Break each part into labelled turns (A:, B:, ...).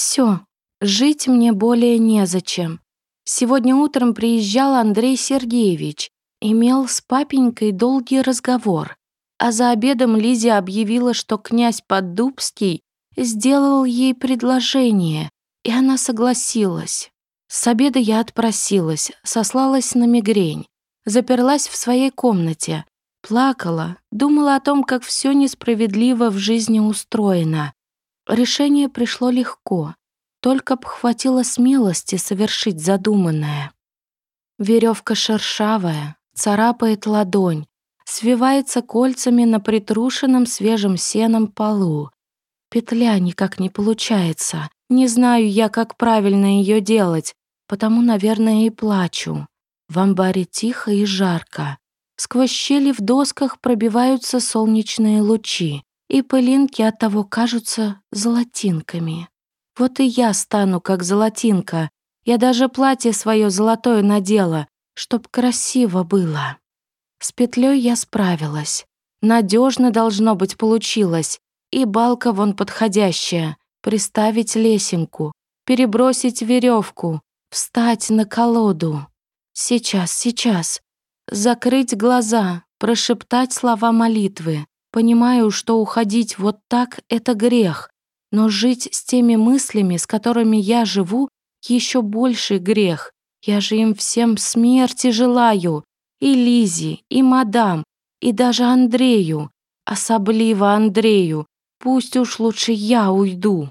A: Все, жить мне более незачем. Сегодня утром приезжал Андрей Сергеевич, имел с папенькой долгий разговор, а за обедом Лиза объявила, что князь Поддубский сделал ей предложение, и она согласилась. С обеда я отпросилась, сослалась на мигрень, заперлась в своей комнате, плакала, думала о том, как все несправедливо в жизни устроено. Решение пришло легко, только б хватило смелости совершить задуманное. Веревка шершавая, царапает ладонь, свивается кольцами на притрушенном свежим сеном полу. Петля никак не получается. Не знаю я, как правильно ее делать, потому, наверное, и плачу. В амбаре тихо и жарко. Сквозь щели в досках пробиваются солнечные лучи, и пылинки от того кажутся золотинками. Вот и я стану как золотинка. Я даже платье свое золотое надела, чтоб красиво было. С петлей я справилась. Надежно должно быть получилось. И балка вон подходящая. Приставить лесенку, перебросить веревку, Встать на колоду. Сейчас, сейчас. Закрыть глаза, прошептать слова молитвы. Понимаю, что уходить вот так — это грех, но жить с теми мыслями, с которыми я живу, еще больше грех. Я же им всем смерти желаю. И Лизе, и мадам, и даже Андрею. Особливо Андрею. Пусть уж лучше я уйду.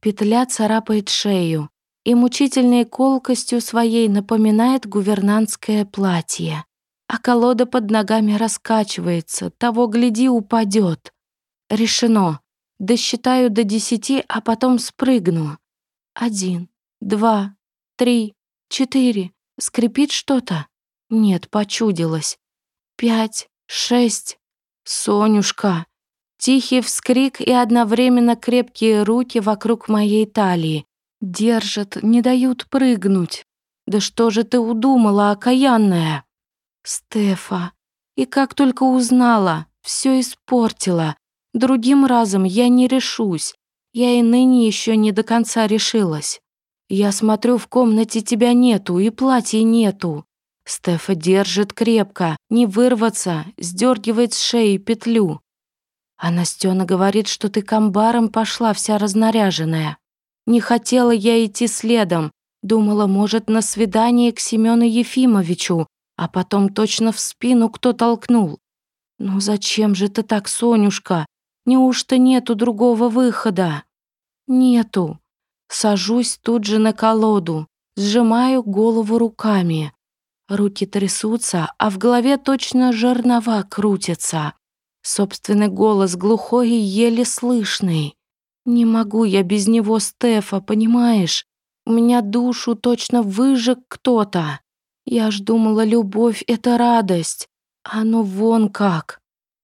A: Петля царапает шею и мучительной колкостью своей напоминает гувернантское платье. А колода под ногами раскачивается, того гляди упадет. Решено. Досчитаю до десяти, а потом спрыгну. Один, два, три, четыре. Скрипит что-то? Нет, почудилось. Пять, шесть. Сонюшка. Тихий вскрик и одновременно крепкие руки вокруг моей талии. Держат, не дают прыгнуть. Да что же ты удумала, окаянная? Стефа. И как только узнала, все испортила. Другим разом я не решусь. Я и ныне еще не до конца решилась. Я смотрю, в комнате тебя нету и платья нету. Стефа держит крепко, не вырваться, сдергивает с шеи петлю. А Настена говорит, что ты к амбарам пошла вся разнаряженная. Не хотела я идти следом. Думала, может, на свидание к Семену Ефимовичу, а потом точно в спину кто толкнул. «Ну зачем же ты так, Сонюшка? Неужто нету другого выхода?» «Нету». Сажусь тут же на колоду, сжимаю голову руками. Руки трясутся, а в голове точно жернова крутятся. Собственный голос глухой и еле слышный. Не могу я без него, Стефа, понимаешь? У меня душу точно выжег кто-то. Я ж думала, любовь — это радость. А ну вон как.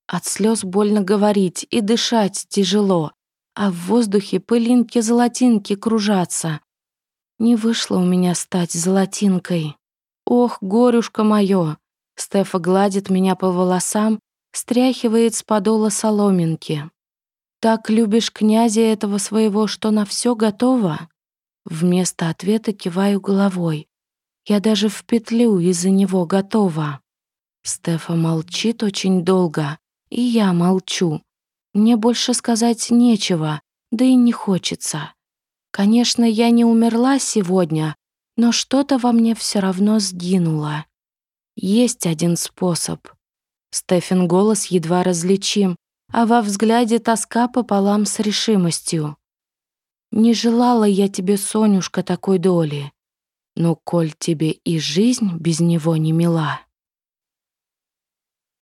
A: От слез больно говорить и дышать тяжело, а в воздухе пылинки-золотинки кружатся. Не вышло у меня стать золотинкой. Ох, горюшка моё! Стефа гладит меня по волосам, стряхивает с подола соломинки. Так любишь князя этого своего, что на все готово? Вместо ответа киваю головой. Я даже в петлю из-за него готова. Стефа молчит очень долго, и я молчу. Мне больше сказать нечего, да и не хочется. Конечно, я не умерла сегодня, но что-то во мне все равно сгинуло. Есть один способ. Стефин голос едва различим, а во взгляде тоска пополам с решимостью. «Не желала я тебе, Сонюшка, такой доли, но коль тебе и жизнь без него не мила».